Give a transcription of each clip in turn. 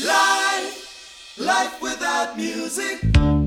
Life, life without music.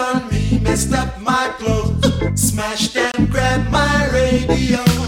on me, messed up my clothes, smashed and grabbed my radio.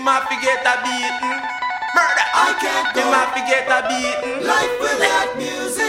Might forget a beating. Murder. I can't go. might forget a beating. Life without music.